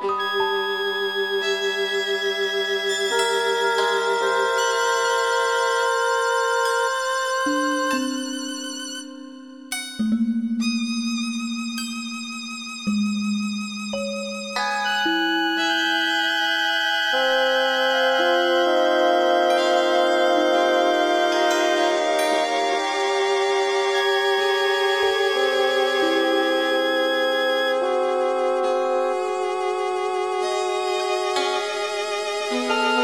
thank Música